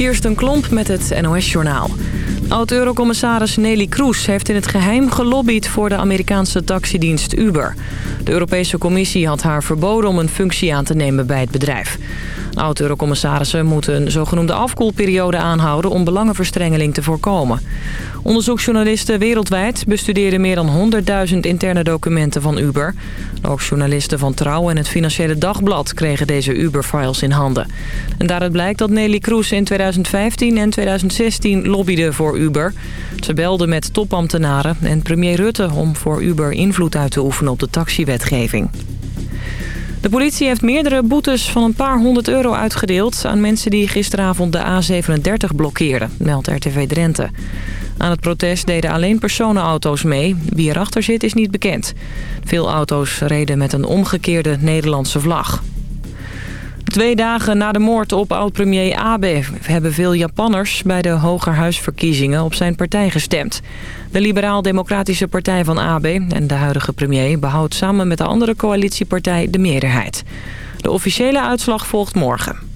Kirsten Klomp met het NOS-journaal. Oud-eurocommissaris Nelly Kroes heeft in het geheim gelobbyd voor de Amerikaanse taxidienst Uber. De Europese Commissie had haar verboden om een functie aan te nemen bij het bedrijf. Oud-eurocommissarissen moeten een zogenoemde afkoelperiode aanhouden om belangenverstrengeling te voorkomen. Onderzoeksjournalisten wereldwijd bestuderen meer dan 100.000 interne documenten van Uber. Ook journalisten van Trouw en het Financiële Dagblad kregen deze Uber-files in handen. En daaruit blijkt dat Nelly Kroes in 2015 en 2016 lobbyde voor Uber. Ze belde met topambtenaren en premier Rutte om voor Uber invloed uit te oefenen op de taxiwetgeving. De politie heeft meerdere boetes van een paar honderd euro uitgedeeld... aan mensen die gisteravond de A37 blokkeerden, meldt RTV Drenthe. Aan het protest deden alleen personenauto's mee. Wie erachter zit is niet bekend. Veel auto's reden met een omgekeerde Nederlandse vlag. Twee dagen na de moord op oud-premier Abe hebben veel Japanners bij de Hogerhuisverkiezingen op zijn partij gestemd. De liberaal-democratische partij van Abe en de huidige premier behoudt samen met de andere coalitiepartij de meerderheid. De officiële uitslag volgt morgen.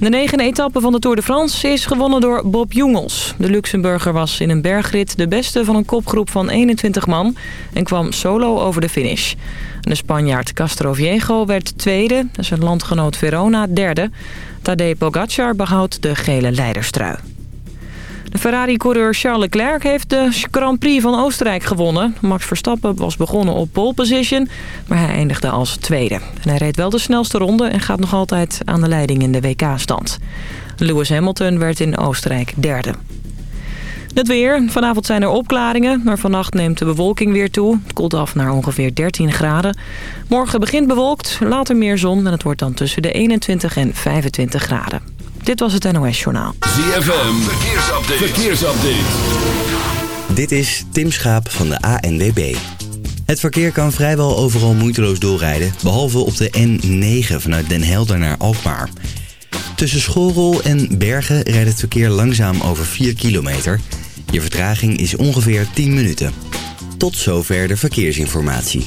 De negende etappe van de Tour de France is gewonnen door Bob Jungels. De Luxemburger was in een bergrit de beste van een kopgroep van 21 man... en kwam solo over de finish. De Spanjaard Castro Viejo werd tweede, zijn landgenoot Verona derde. Tadej Pogacar behoudt de gele leiderstrui. De Ferrari-coureur Charles Leclerc heeft de Grand Prix van Oostenrijk gewonnen. Max Verstappen was begonnen op pole position, maar hij eindigde als tweede. Hij reed wel de snelste ronde en gaat nog altijd aan de leiding in de WK-stand. Lewis Hamilton werd in Oostenrijk derde. Het weer. Vanavond zijn er opklaringen, maar vannacht neemt de bewolking weer toe. Het koelt af naar ongeveer 13 graden. Morgen begint bewolkt, later meer zon en het wordt dan tussen de 21 en 25 graden. Dit was het NOS Journaal. ZFM, verkeersupdate. verkeersupdate. Dit is Tim Schaap van de ANWB. Het verkeer kan vrijwel overal moeiteloos doorrijden, behalve op de N9 vanuit Den Helder naar Alkmaar. Tussen Schoolrol en Bergen rijdt het verkeer langzaam over 4 kilometer. Je vertraging is ongeveer 10 minuten. Tot zover de verkeersinformatie.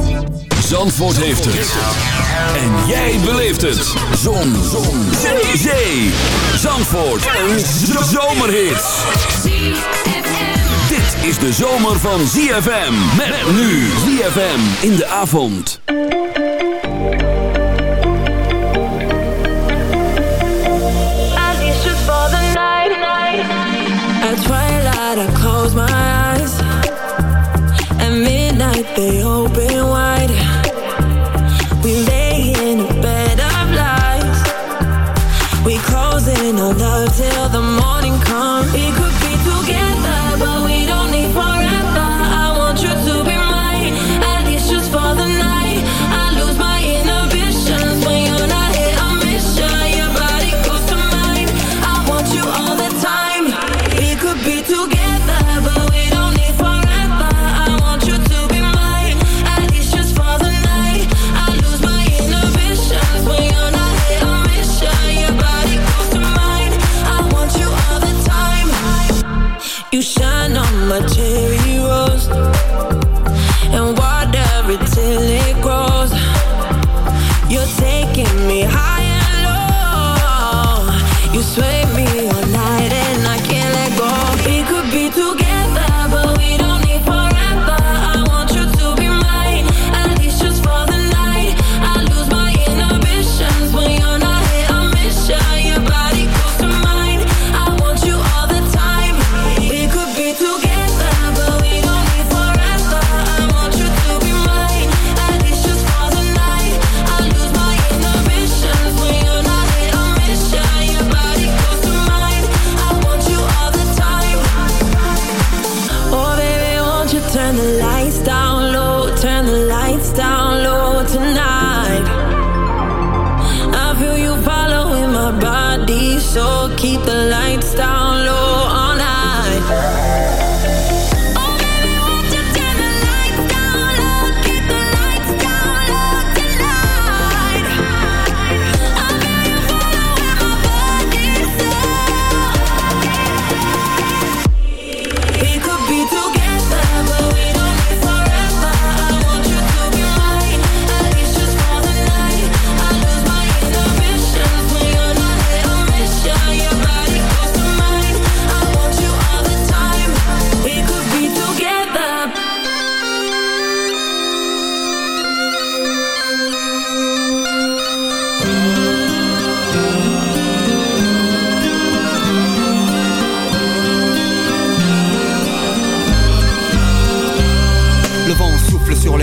Zandvoort heeft het. En jij beleeft het. Zon. Zon. Zee. Zee. Zandvoort. Een zomerhit. Dit is de zomer van ZFM. Met nu ZFM in de avond. At twilight I close my eyes At midnight they open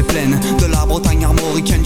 pleine.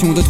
de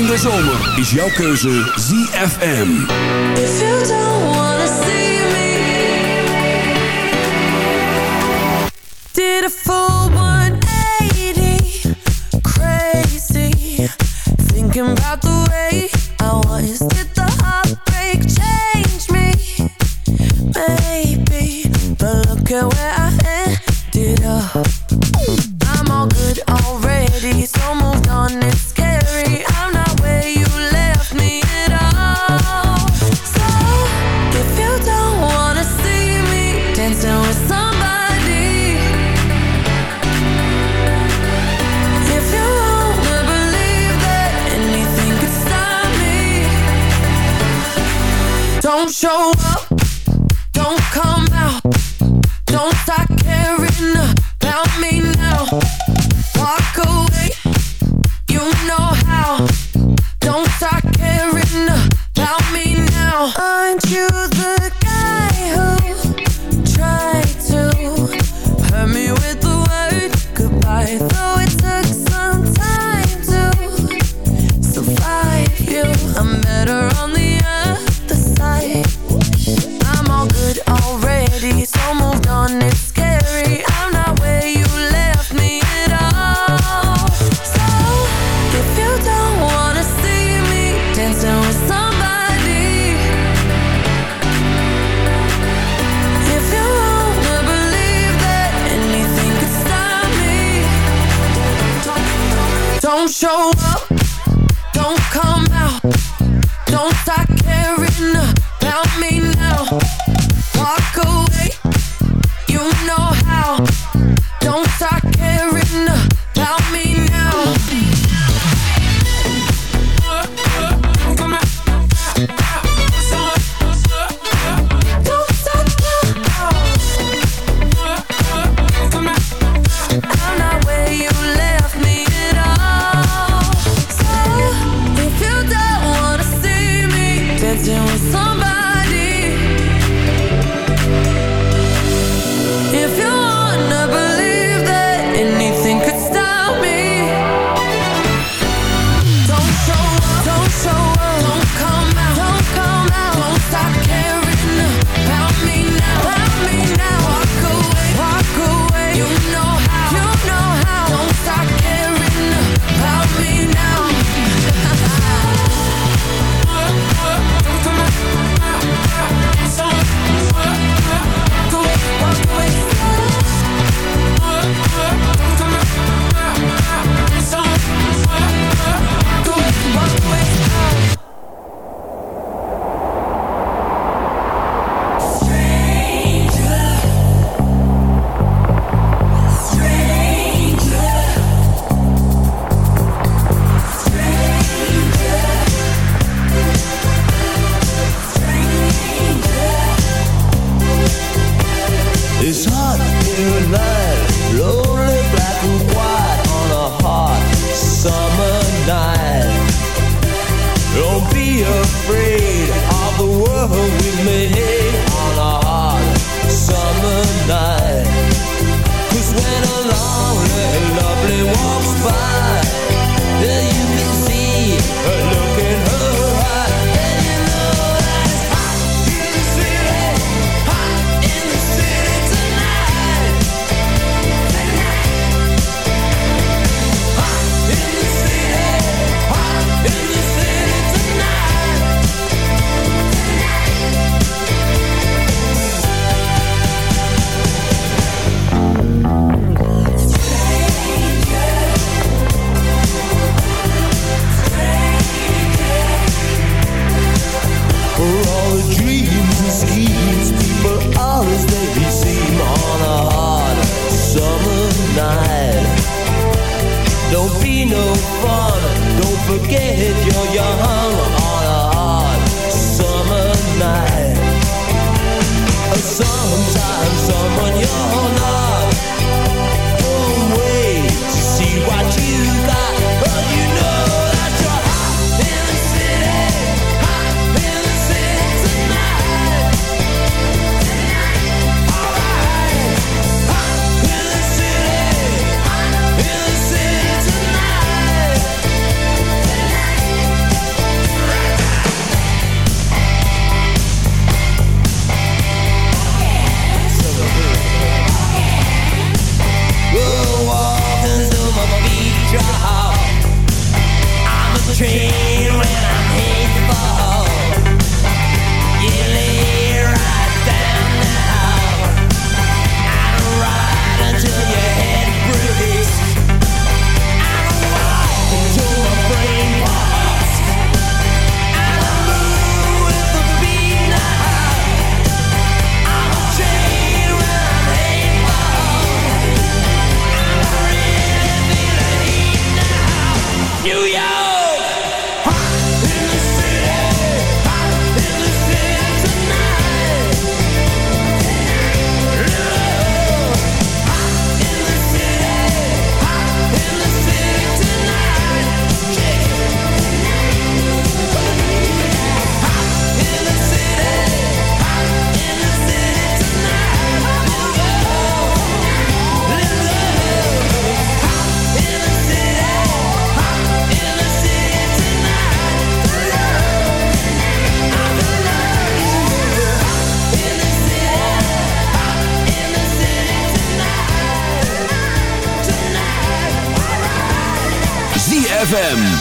in de zomer is jouw keuze ZFM. If you don't wanna see me. Did a full 180 Crazy. Thinking about the way I was. Did the heartbreak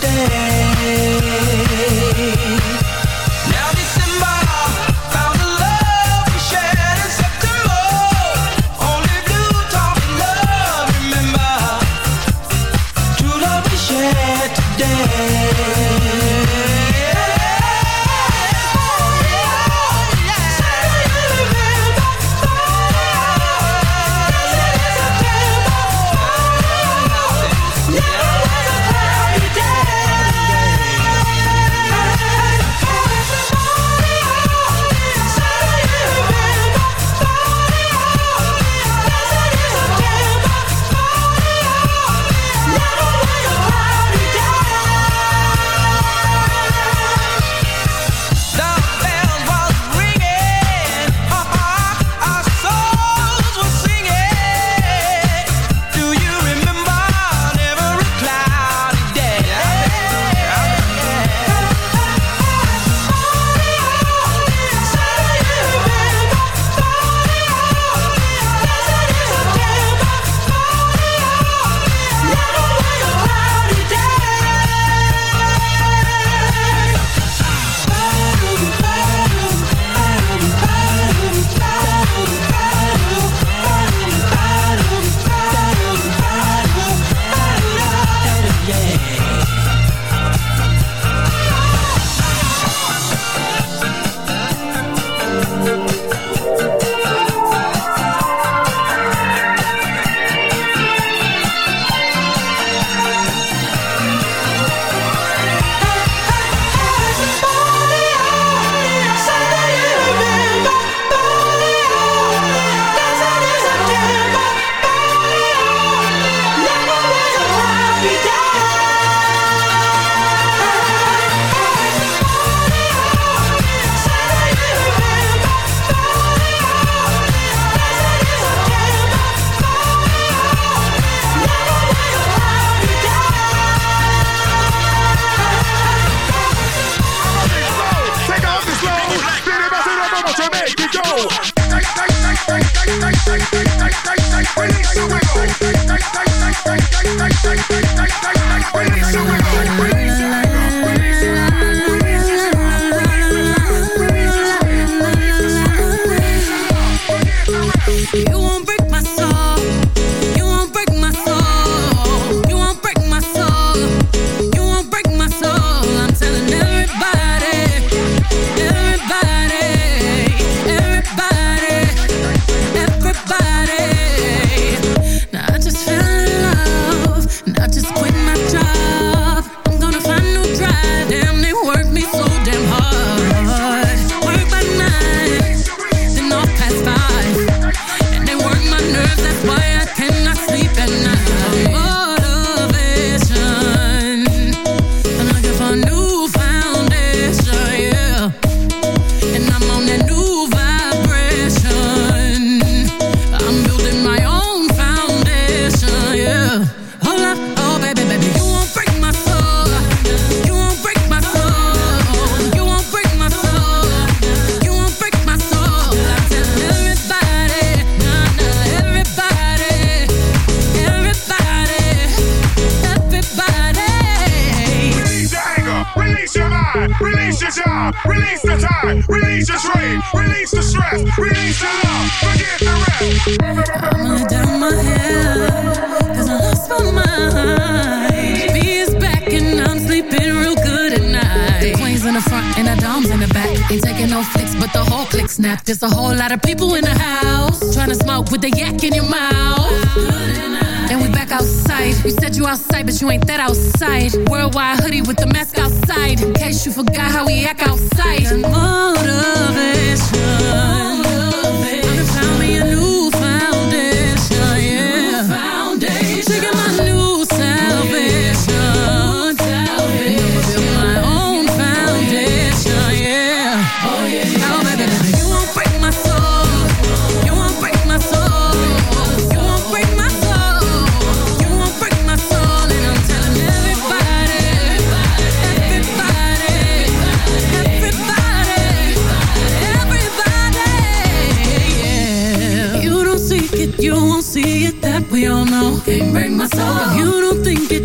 stay. release your job, release the tie, release your dream, release the stress, release the love, forget the rest. I wanna down my head, cause I lost my mind. B is back and I'm sleeping real good at night. The queen's in the front and the dom's in the back. Ain't taking no flicks, but the whole click snap. There's a whole lot of people in the house. Trying to smoke with the yak in your mouth Back outside. You said you outside, but you ain't that outside. Worldwide hoodie with the mask outside. In case you forgot how we act outside. Motivation. Can't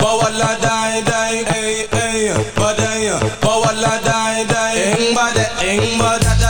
Bawala dai dai, ay ay, dai dai, bada, bada da da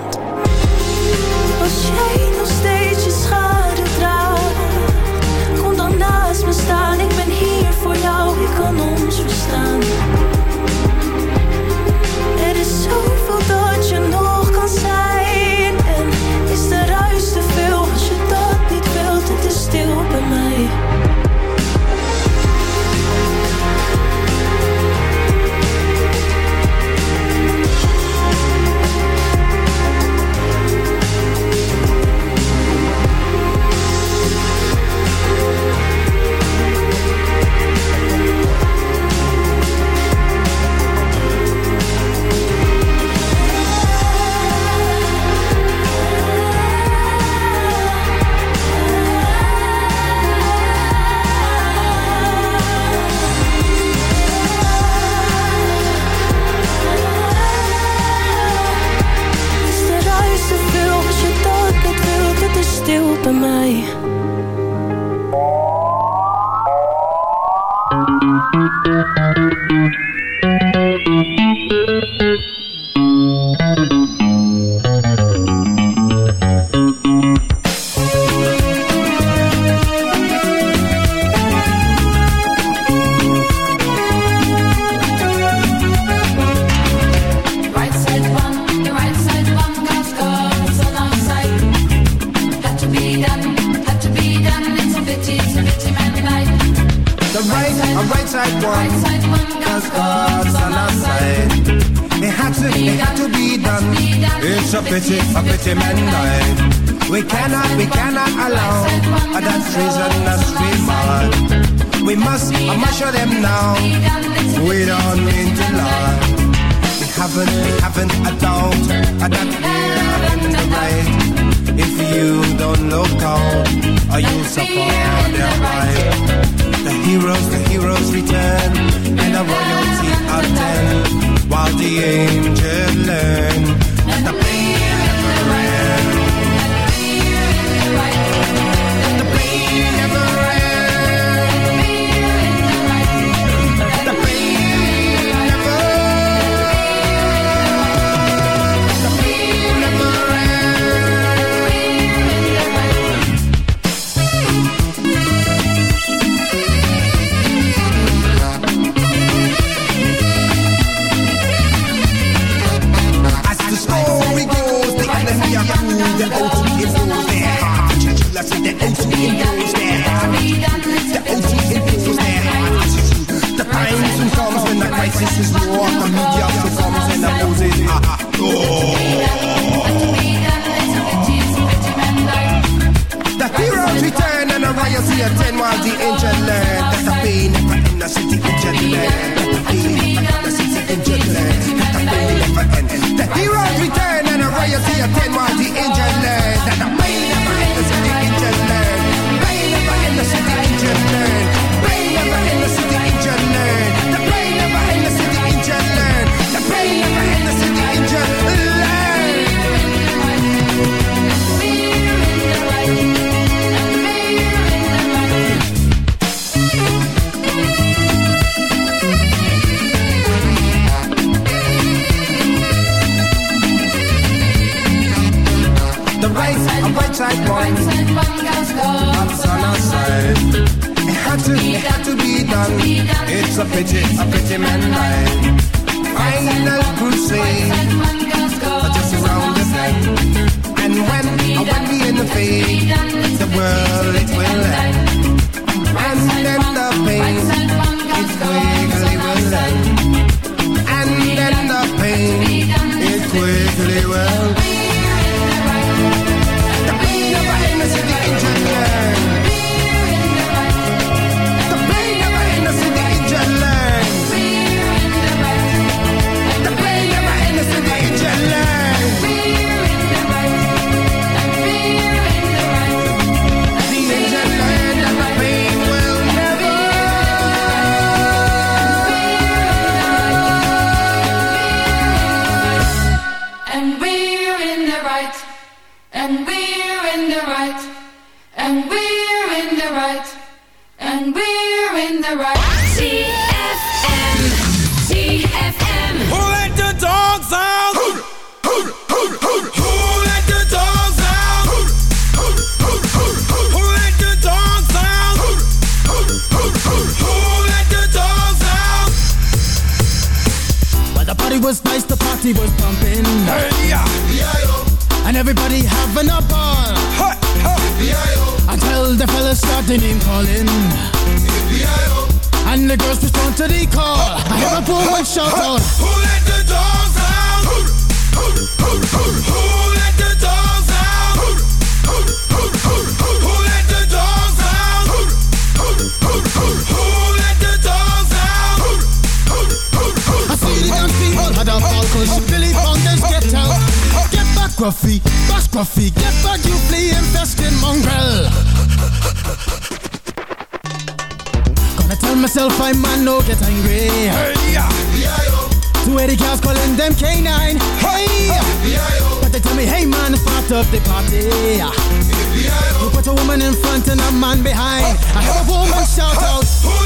But the party was nice, the party was pumping. And everybody having a ball. Ha, ha. Until the fellas started name calling. And the girls respond to the call. I hear a woman shout out. Who let the dogs out? Who let the had a ball cause Billy Fountains get out. Get back, Gruffy, bash Gruffy, get back, you flea infested mongrel. Gonna tell myself I'm man, no get angry. Two eighty cars calling them K9. Hey, but they tell me, hey man, it's part of the party. You put a woman in front and a man behind. I heard a woman shout out.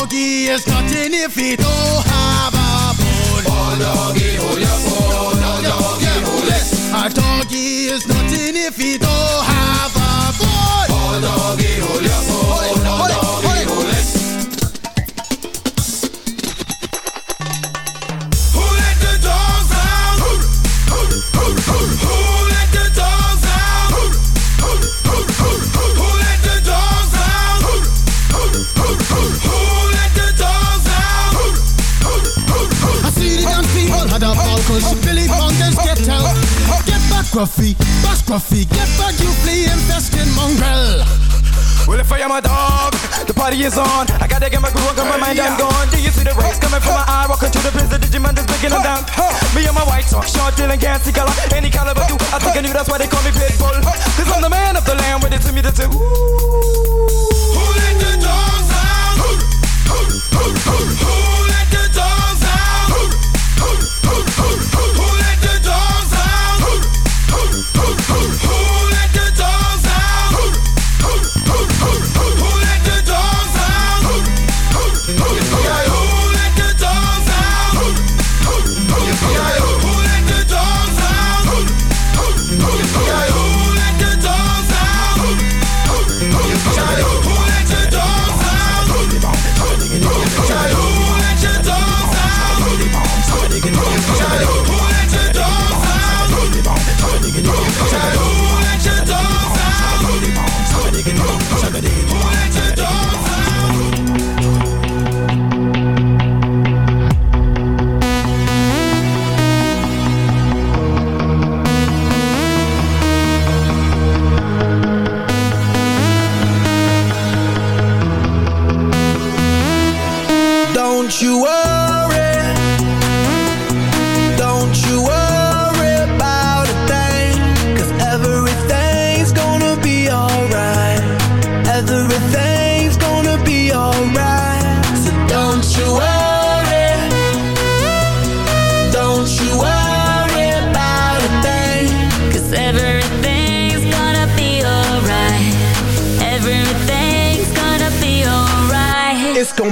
Doggy is nothing if he don't have a bone. Oh, doggy, hold your bone. Oh, doggy, hold it. A doggy is nothing if he don't have Gruffy, bash Gruffy, get back, you flea infested mongrel. Well, if I am a dog, the party is on. I gotta get my groove on, 'cause my mind I'm gone. Do you see the rays coming from my eye? Walking through the the Digimon is breaking them down. Me and my white talk, short, dealing, gassy color. Any caliber, do I think I knew that's why they call me Pitbull. Cause I'm the man of the land with it to me to do. Who let the dogs out? Who let the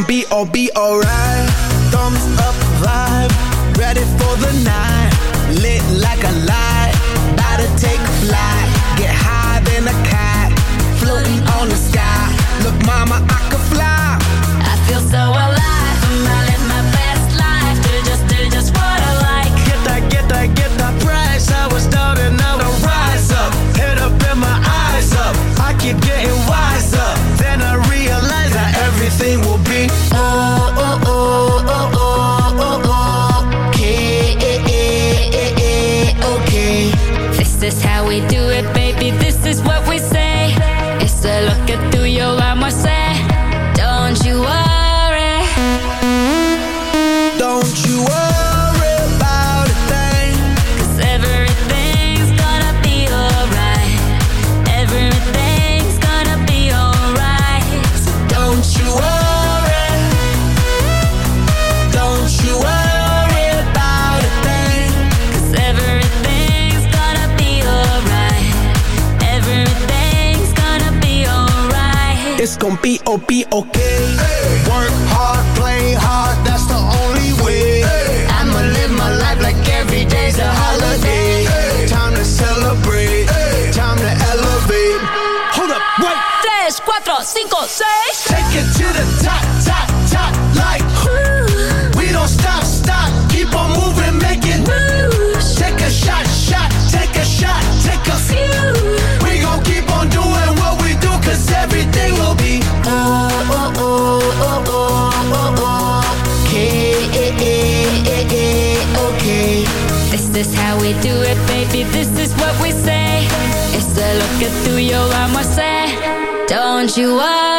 be, all, be alright. con P.O.P. you're by my side. Don't you worry.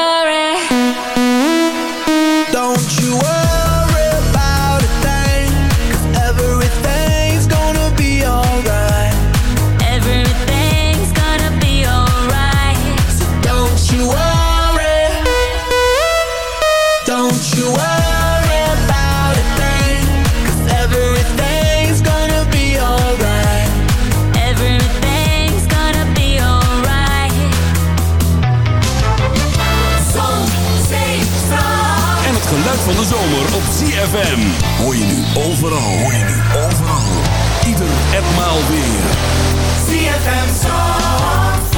zomer op ZFM. Hoor je nu overal, hoor je nu overal. Ieder en maal weer. ZFM Zandvoort.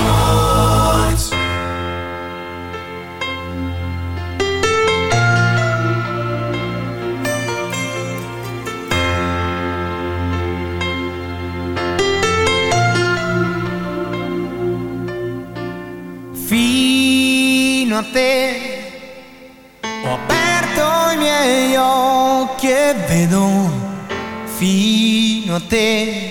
Fino a te io che vedo fino a te.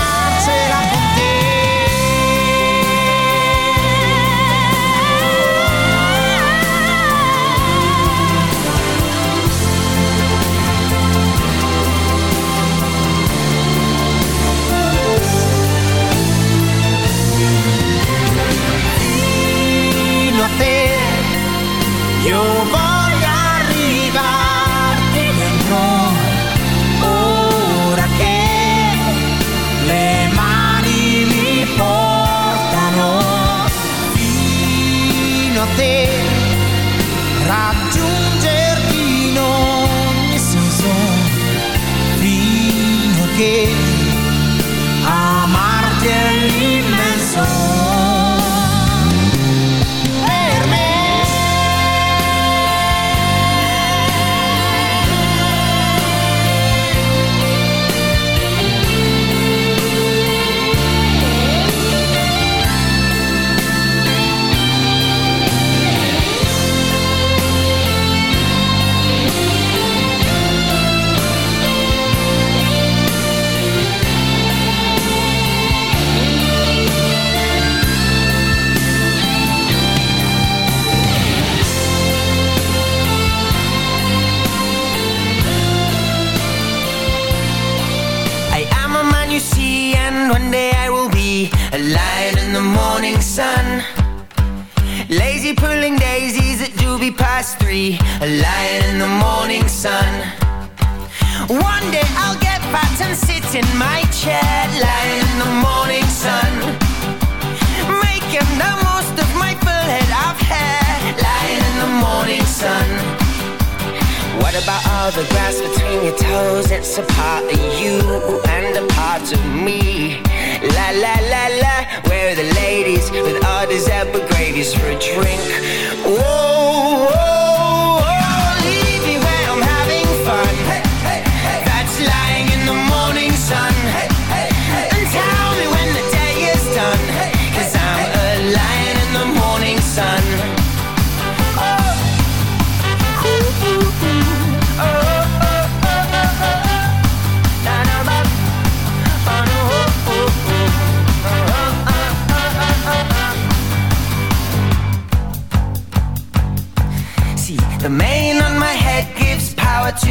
doobie past three, a lion in the morning sun. One day I'll get fat and sit in my chair, lying in the morning sun. Making the most of my full head of hair, lying in the morning sun. What about all the grass between your toes? It's a part of you and a part of me. La la la la, where are the ladies with all these gravies for a drink?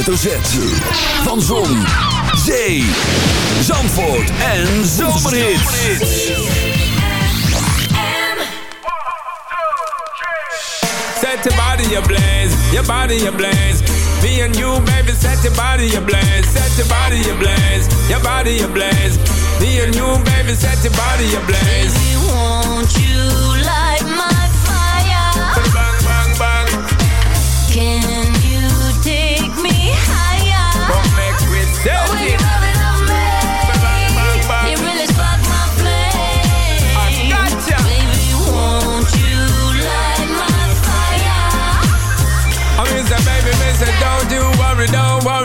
Hoofdletter Z. Van Zon, Zee, Zandvoort en Zomerhits. Set your body ablaze, your body ablaze. Me and you, baby, set your body ablaze, set your body ablaze, your body ablaze. Me and you, baby, set your body ablaze. Baby, won't you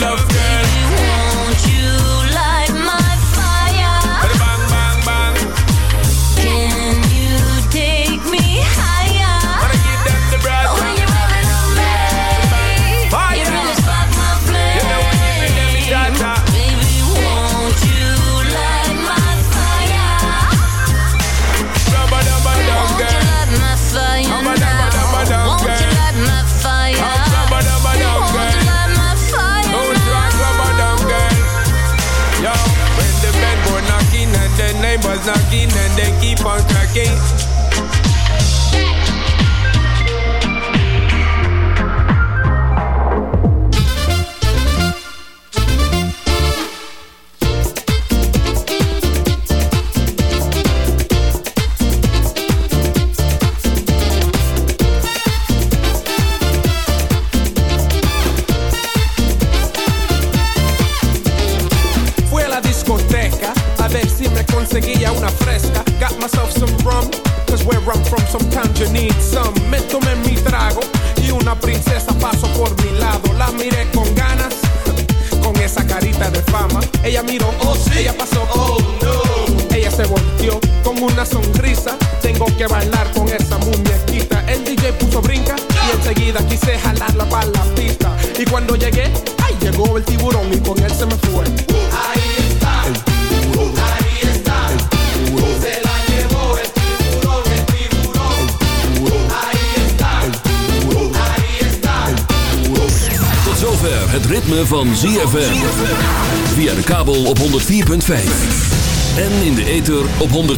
love girl.